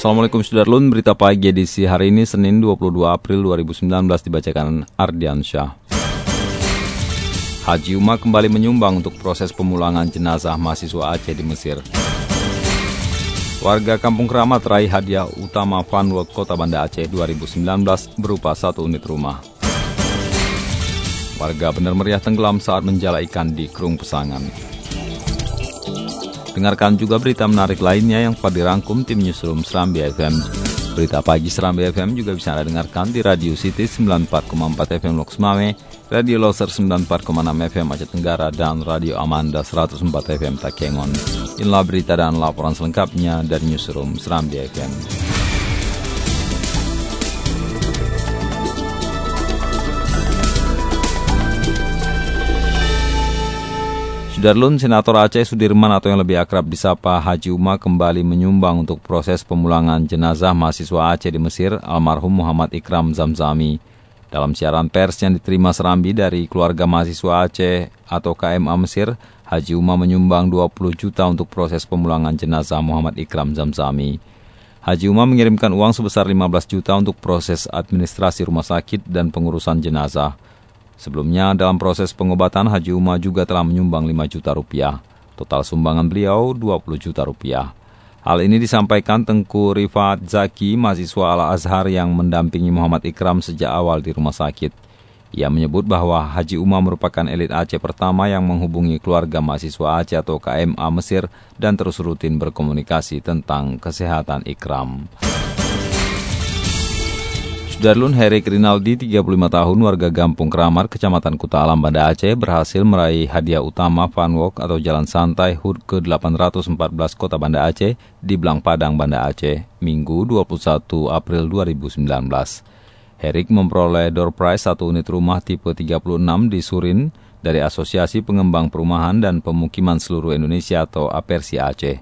Assalamualaikum Sudarlun, berita pagi edisi hari ini Senin 22 April 2019 dibacakan Ardian Syah. Haji Umar kembali menyumbang untuk proses pemulangan jenazah mahasiswa Aceh di Mesir. Warga Kampung Keramat raih hadiah utama Funworld Kota Banda Aceh 2019 berupa satu unit rumah. Warga benar meriah tenggelam saat menjala ikan di Kerung Pesangan. Dengarkan juga berita menarik lainnya yang telah dirangkum tim Newsroom Serambi FM. Berita pagi Serambi FM juga bisa Anda dengarkan di Radio City 94,4 FM Loks Mame, Radio Loser 94,6 FM Aceh Tenggara, dan Radio Amanda 104 FM Takengon. Inilah berita dan laporan selengkapnya dari Newsroom Serambi FM. Sudarlun, Senator Aceh Sudirman atau yang lebih akrab disapa Haji Uma kembali menyumbang untuk proses pemulangan jenazah mahasiswa Aceh di Mesir, almarhum Muhammad Ikram Zamzami. Dalam siaran pers yang diterima Serambi dari keluarga mahasiswa Aceh atau KMA Mesir, Haji Uma menyumbang 20 juta untuk proses pemulangan jenazah Muhammad Ikram Zamzami. Haji Uma mengirimkan uang sebesar 15 juta untuk proses administrasi rumah sakit dan pengurusan jenazah. Sebelumnya, dalam proses pengobatan, Haji Uma juga telah menyumbang 5 juta rupiah. Total sumbangan beliau 20 juta rupiah. Hal ini disampaikan Tengku Rifat Zaki, mahasiswa Al-Azhar yang mendampingi Muhammad Ikram sejak awal di rumah sakit. Ia menyebut bahwa Haji Uma merupakan elit Aceh pertama yang menghubungi keluarga mahasiswa Aceh atau KMA Mesir dan terus rutin berkomunikasi tentang kesehatan Ikram. Darlun Herik Rinaldi, 35 tahun, warga Gampung Kramar, Kecamatan Kuta Alam, Banda Aceh, berhasil meraih hadiah utama Fun Walk atau Jalan Santai HUT ke-814 Kota Banda Aceh di Blang Padang, Banda Aceh, Minggu 21 April 2019. Herik memperoleh door prize satu unit rumah tipe 36 di Surin dari Asosiasi Pengembang Perumahan dan Pemukiman Seluruh Indonesia atau Apersi Aceh.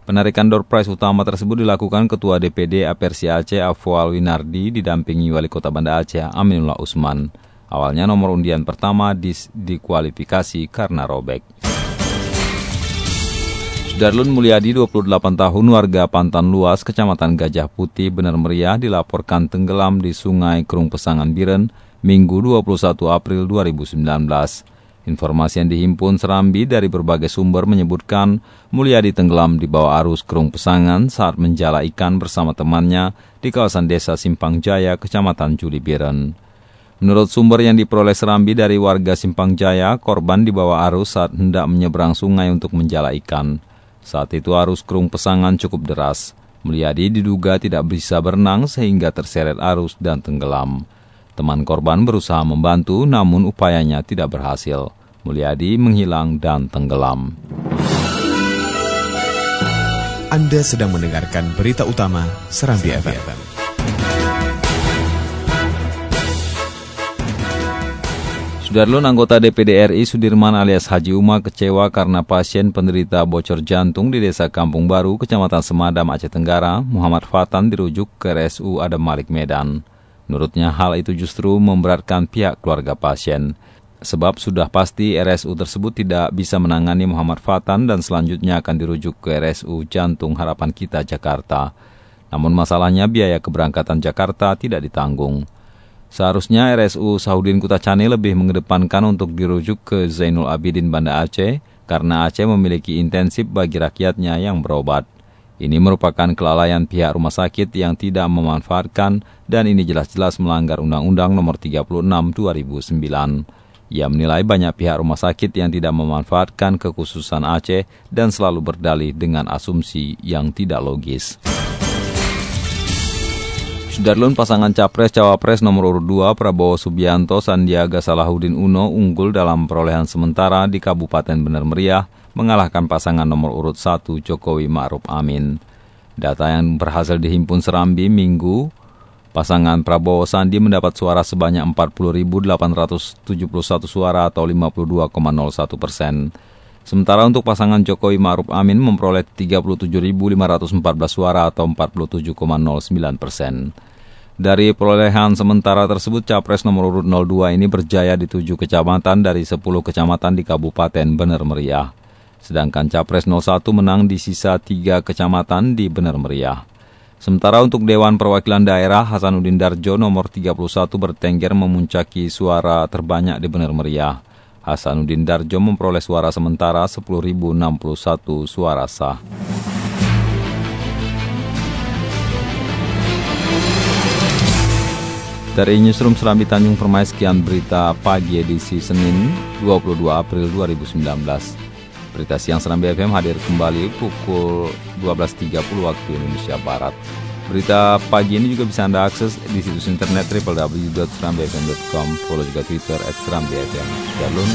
Penarikan door prize utama tersebut dilakukan Ketua DPD Apersi Aceh Afwal Winardi didampingi Wali Kota Banda Aceh Aminullah Usman. Awalnya nomor undian pertama dis dikualifikasi karena robek. Darlun Mulyadi, 28 tahun, warga Pantan Luas, Kecamatan Gajah Putih, Benar Meriah, dilaporkan tenggelam di Sungai Kerung Pesangan Biren, Minggu 21 April 2019. Informasi yang dihimpun Serambi dari berbagai sumber menyebutkan Mulyadi tenggelam di bawah arus kerung pesangan saat menjala ikan bersama temannya di kawasan desa Simpang Jaya, Kecamatan Julibiren. Menurut sumber yang diperoleh Serambi dari warga Simpang Jaya, korban di bawah arus saat hendak menyeberang sungai untuk menjala ikan. Saat itu arus kerung pesangan cukup deras. Mulyadi diduga tidak bisa berenang sehingga terseret arus dan tenggelam. Teman korban berusaha membantu namun upayanya tidak berhasil. Mulyadi menghilang dan tenggelam. Anda sedang mendengarkan berita utama Serambi FM. Sudarlun anggota DPD RI Sudirman alias Haji Uma kecewa karena pasien penderita bocor jantung di Desa Kampung Baru, Kecamatan Semadam, Aceh Tenggara, Muhammad Fatan dirujuk ke RSU Adam Malik Medan. Menurutnya hal itu justru memberatkan pihak keluarga pasien. Sebab sudah pasti RSU tersebut tidak bisa menangani Muhammad Fatan dan selanjutnya akan dirujuk ke RSU Jantung Harapan Kita Jakarta. Namun masalahnya biaya keberangkatan Jakarta tidak ditanggung. Seharusnya RSU Saudin Kutacani lebih mengedepankan untuk dirujuk ke Zainul Abidin Banda Aceh karena Aceh memiliki intensif bagi rakyatnya yang berobat. Ini merupakan kelalaian pihak rumah sakit yang tidak memanfaatkan dan ini jelas-jelas melanggar Undang-Undang Nomor 36 2009. Ia menilai banyak pihak rumah sakit yang tidak memanfaatkan kekhususan Aceh dan selalu berdalih dengan asumsi yang tidak logis. Sudarlun pasangan Capres-Cawapres nomor urut 2 Prabowo Subianto Sandiaga Salahuddin Uno unggul dalam perolehan sementara di Kabupaten Benar Meriah mengalahkan pasangan nomor urut 1 Jokowi Ma'ruf Amin. Data yang berhasil dihimpun Serambi Minggu, pasangan Prabowo Sandi mendapat suara sebanyak 40.871 suara atau 52,01 persen. Sementara untuk pasangan Jokowi Ma'ruf Amin memperoleh 37.514 suara atau 47,09 persen. Dari perolehan sementara tersebut, Capres nomor urut 02 ini berjaya di tujuh kecamatan dari 10 kecamatan di Kabupaten Bener Meriah. Sedangkan Capres 01 menang di sisa tiga kecamatan di Benar Meriah. Sementara untuk Dewan Perwakilan Daerah, Hasanuddin Darjo nomor 31 bertengger memuncaki suara terbanyak di Benar Meriah. Hasanuddin Darjo memperoleh suara sementara 10.061 suara sah. Dari Newsroom Serambi Tanjung Permai, sekian berita pagi edisi Senin 22 April 2019. Berita siang Serambi FM hadir kembali pukul 12.30 waktu Indonesia Barat. Berita pagi ini juga bisa Anda akses di situs internet www.serambfm.com. Follow juga Twitter at serambfm. Jalun,